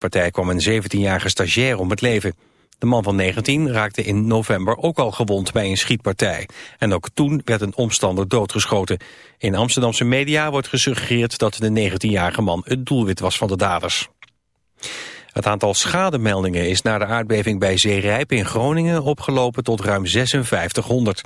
partij kwam een 17-jarige stagiair om het leven. De man van 19 raakte in november ook al gewond bij een schietpartij. En ook toen werd een omstander doodgeschoten. In Amsterdamse media wordt gesuggereerd dat de 19-jarige man het doelwit was van de daders. Het aantal schademeldingen is na de aardbeving bij Zeerijp in Groningen opgelopen tot ruim 5600.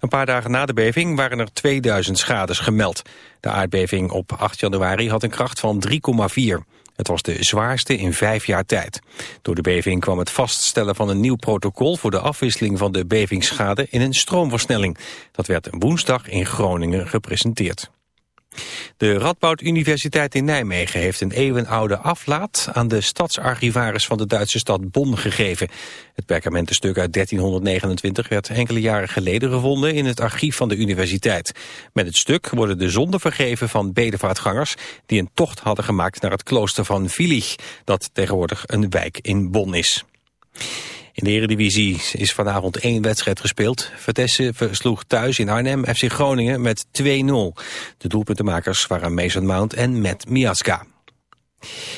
Een paar dagen na de beving waren er 2000 schades gemeld. De aardbeving op 8 januari had een kracht van 3,4. Het was de zwaarste in vijf jaar tijd. Door de beving kwam het vaststellen van een nieuw protocol voor de afwisseling van de bevingsschade in een stroomversnelling. Dat werd woensdag in Groningen gepresenteerd. De Radboud Universiteit in Nijmegen heeft een eeuwenoude aflaat aan de stadsarchivaris van de Duitse stad Bonn gegeven. Het perkamentenstuk uit 1329 werd enkele jaren geleden gevonden in het archief van de universiteit. Met het stuk worden de zonden vergeven van bedevaartgangers die een tocht hadden gemaakt naar het klooster van Vilich, dat tegenwoordig een wijk in Bonn is. In de Eredivisie is vanavond één wedstrijd gespeeld. Vitesse versloeg thuis in Arnhem FC Groningen met 2-0. De doelpuntenmakers waren Mason Mount en Matt Miaska.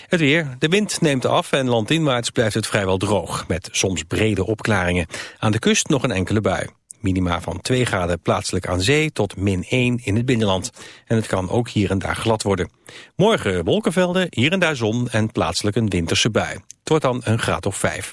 Het weer. De wind neemt af en landinwaarts blijft het vrijwel droog... met soms brede opklaringen. Aan de kust nog een enkele bui. Minima van 2 graden plaatselijk aan zee tot min 1 in het binnenland. En het kan ook hier en daar glad worden. Morgen wolkenvelden, hier en daar zon en plaatselijk een winterse bui. Het wordt dan een graad of 5.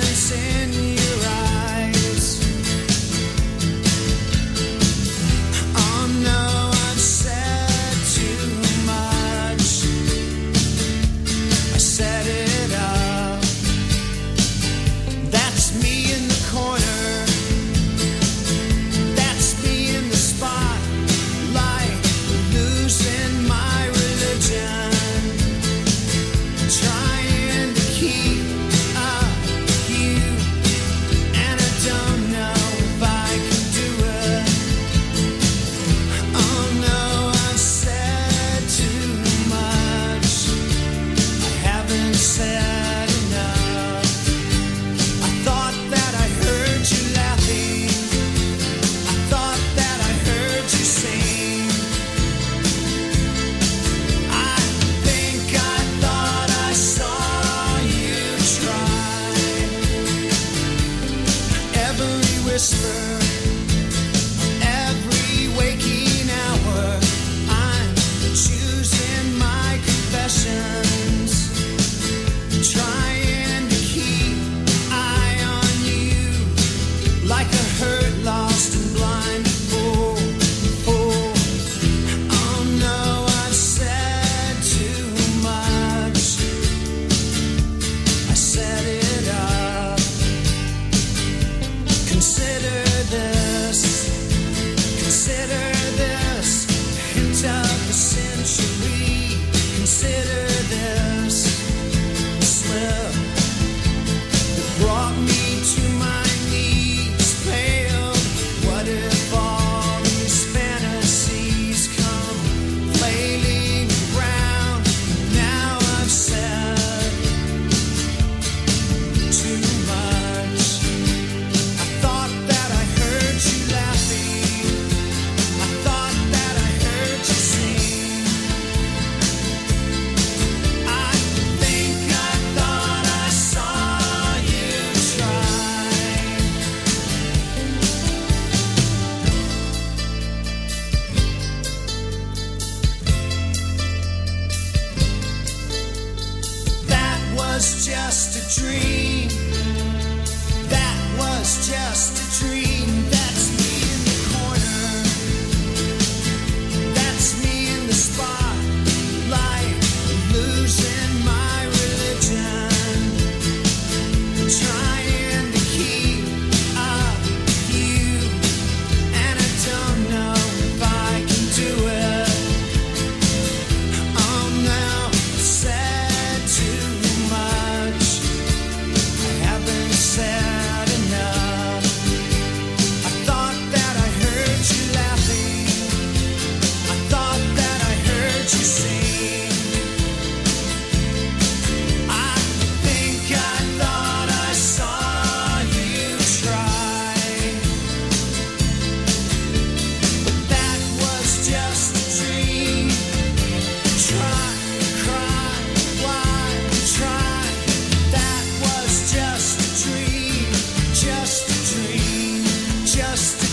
just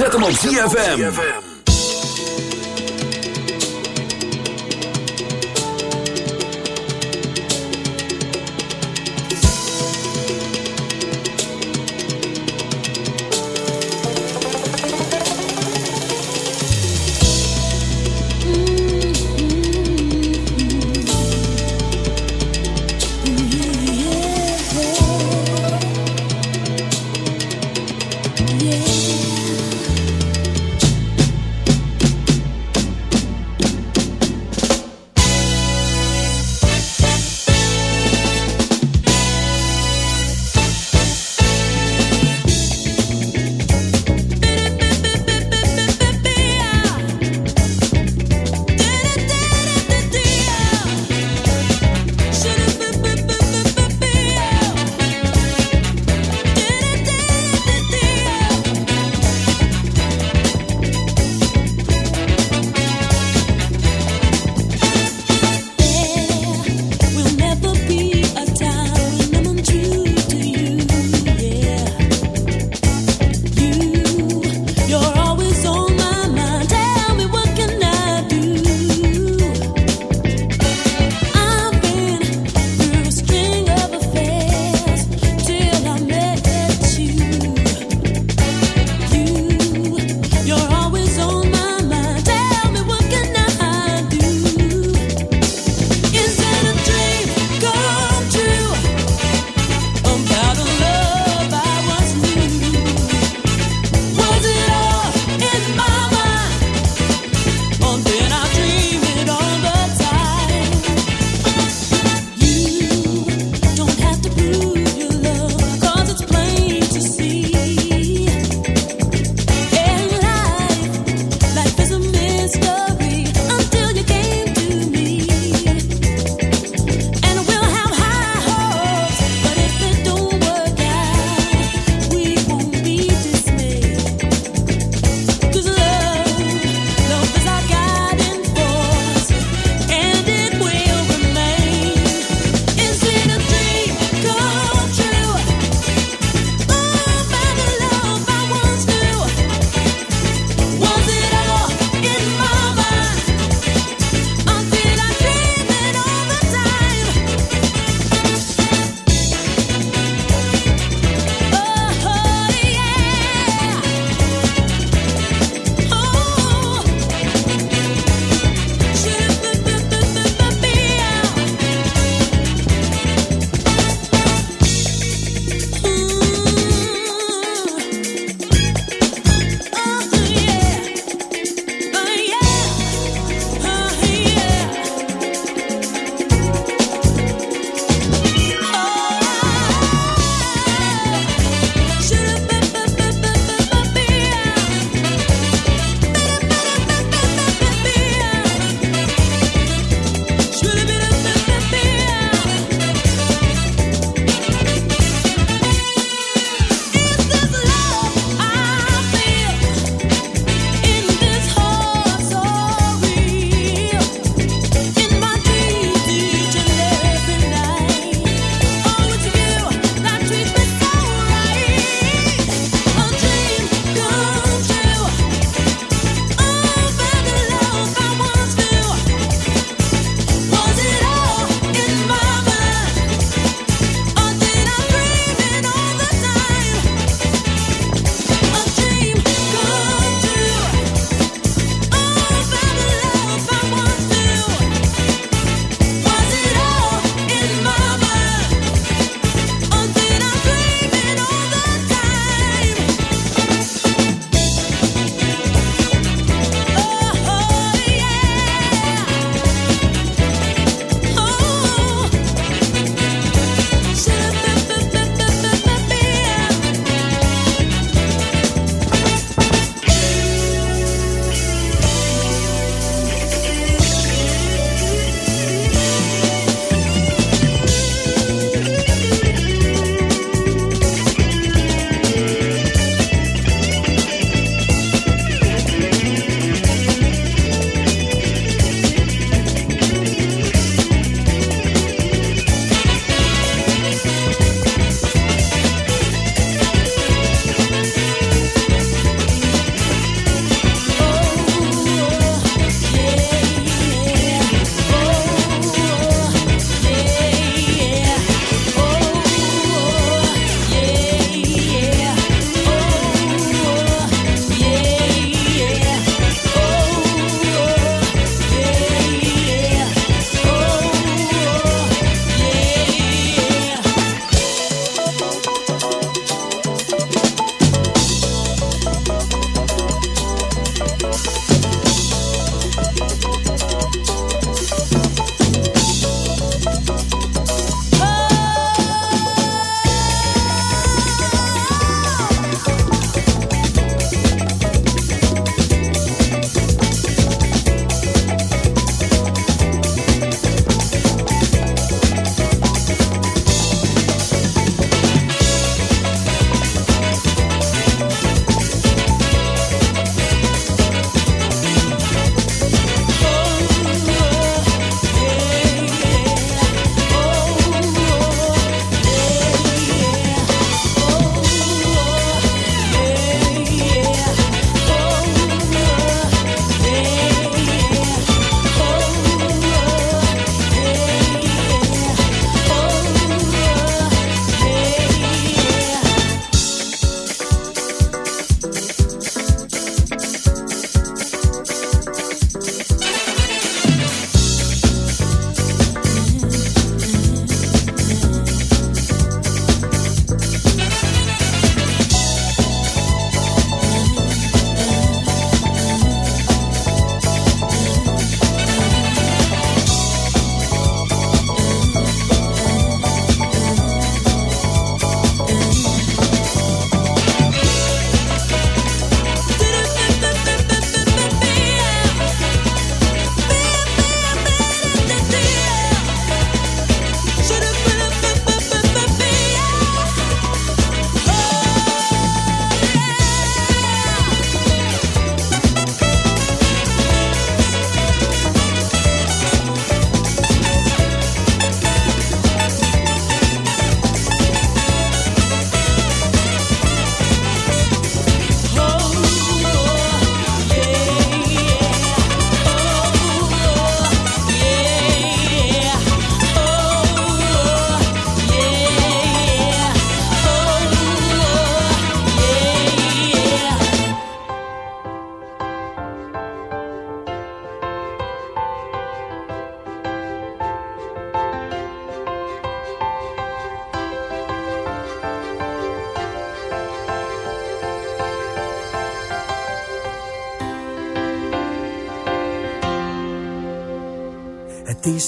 zet hem op ZFM.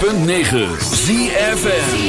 106.9 ZFN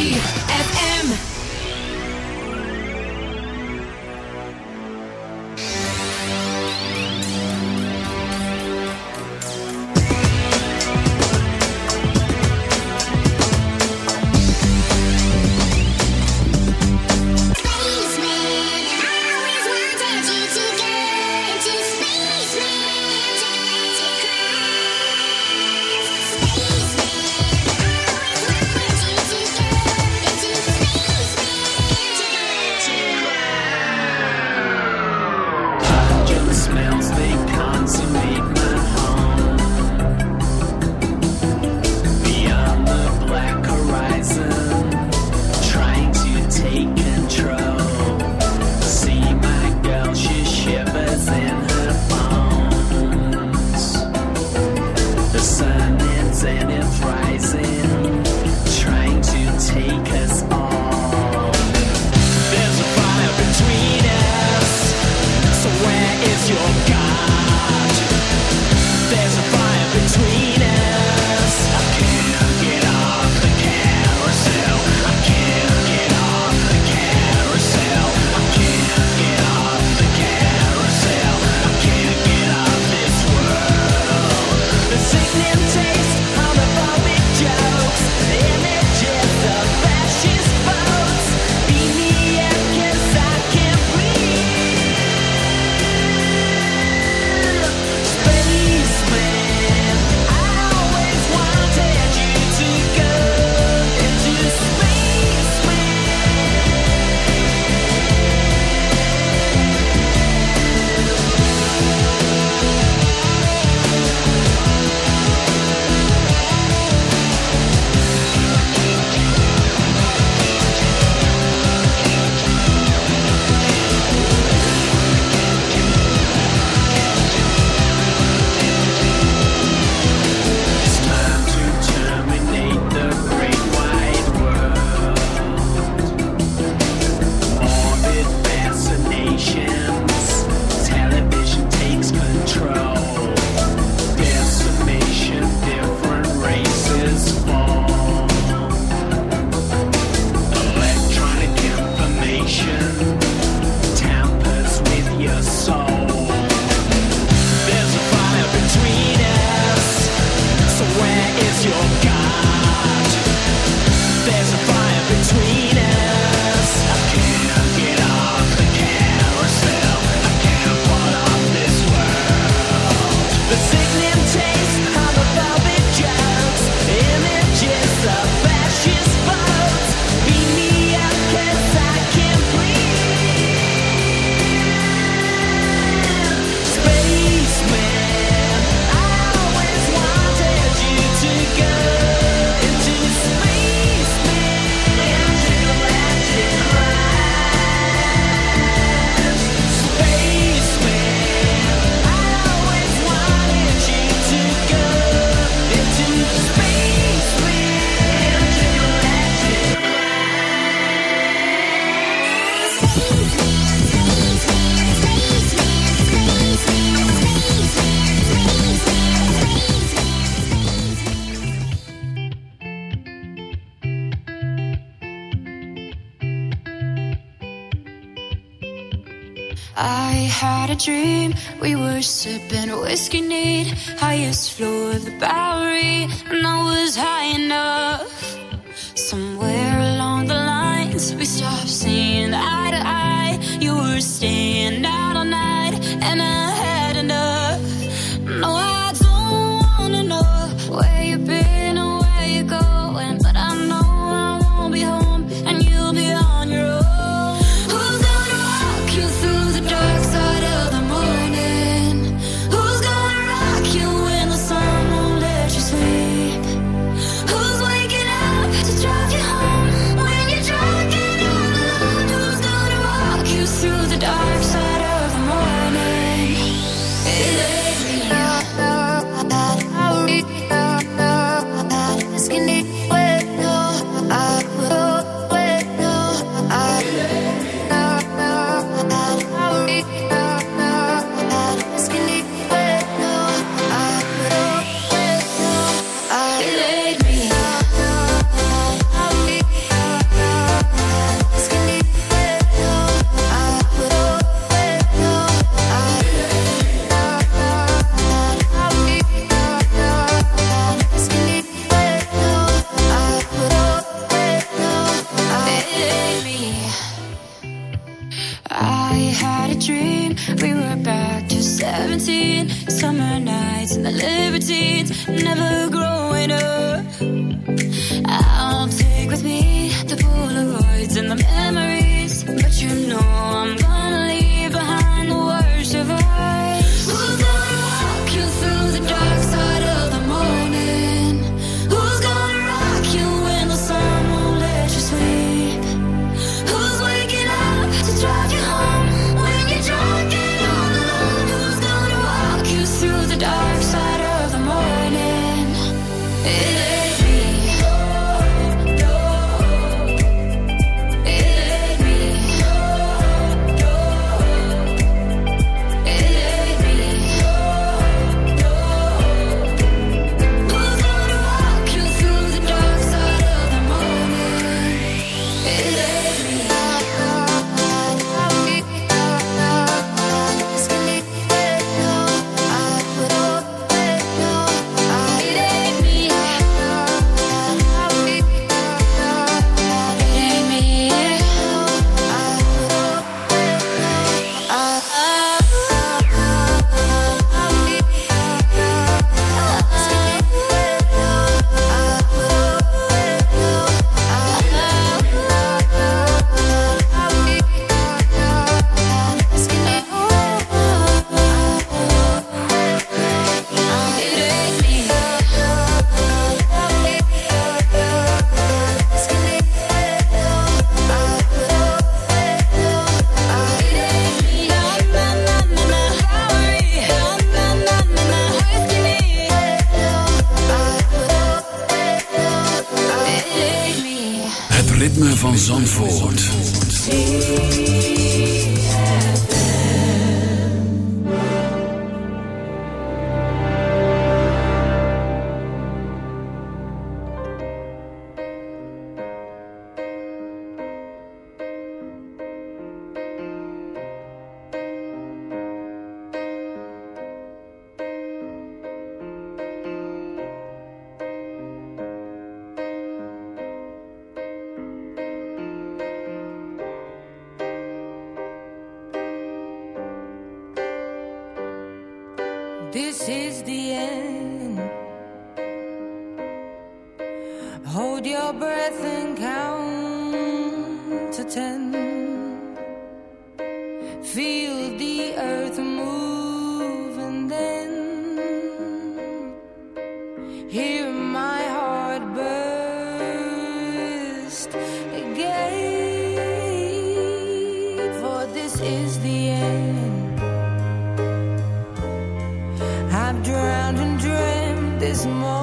more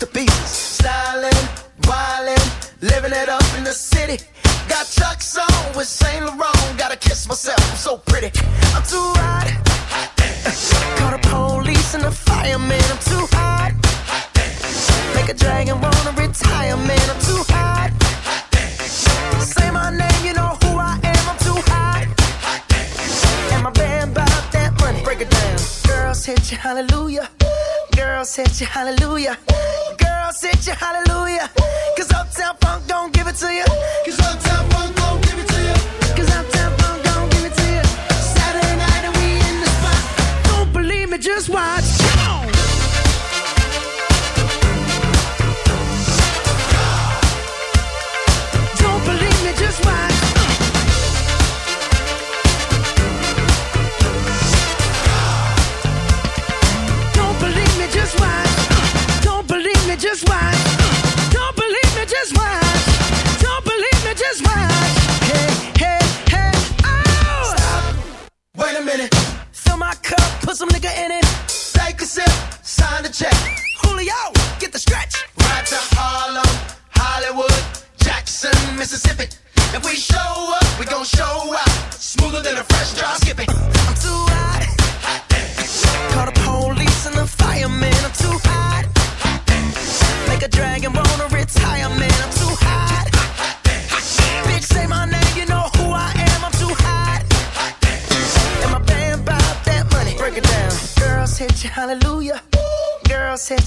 to pieces. Stylin', wildin', living it up in the city. Got chucks on with Saint Laurent. Gotta kiss myself, I'm so pretty. I'm too hot. hot Call the police and the fireman. I'm too hot. hot Make a dragon wanna retire, man. I'm too hot. hot Say my name, you know who I am. I'm too hot. hot and my band bout that money. Break it down. Girls hit you, hallelujah. Girls hit you, hallelujah sit you hallelujah. Cause Uptown Funk don't give it to you.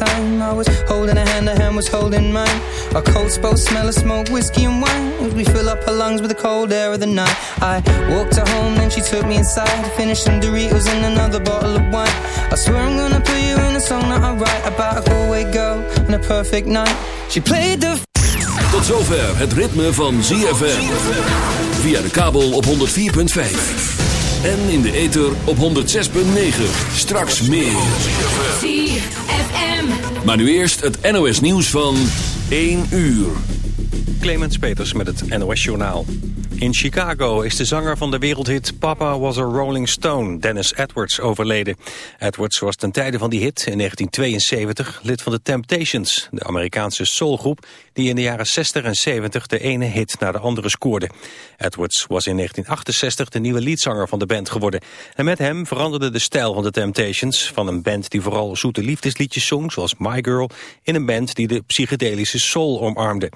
Time. I was holding a hand, a hand was holding mine. Our coats both smell of smoke, whiskey and wine. We fill up her lungs with the cold air of the night. I walked her home, then she took me inside. Finished some Doritos and another bottle of wine. I swear I'm gonna put you in a song that I write about a Galway girl and a perfect night. She played the Tot zover het ritme van ZFM. Via de kabel op 104.5. En in de ether op 106.9. Straks meer. ZFM. Maar nu eerst het NOS nieuws van 1 uur. Clemens Peters met het NOS-journaal. In Chicago is de zanger van de wereldhit Papa Was a Rolling Stone, Dennis Edwards, overleden. Edwards was ten tijde van die hit in 1972 lid van de Temptations, de Amerikaanse soulgroep die in de jaren 60 en 70 de ene hit naar de andere scoorde. Edwards was in 1968 de nieuwe leadzanger van de band geworden. En met hem veranderde de stijl van de Temptations van een band die vooral zoete liefdesliedjes zong, zoals My Girl, in een band die de psychedelische soul omarmde.